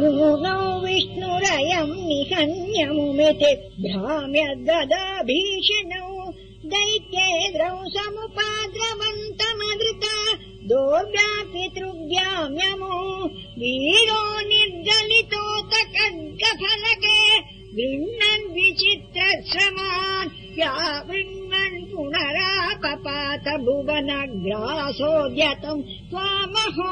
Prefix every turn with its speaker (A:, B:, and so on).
A: नूनौ विष्णुरयम् निहन्यमिति भ्राम्य दैत्येन्द्रौ समुपाद्रवन्तमदृता दोर्व्यापितृव्याम्यमो वीरो निर्दलितोतकर्गफलके गृह्णन् विचित्रश्रमान् या वृण्णन् पुनरापपात भुवनग्रासोद्यतम् त्वामहो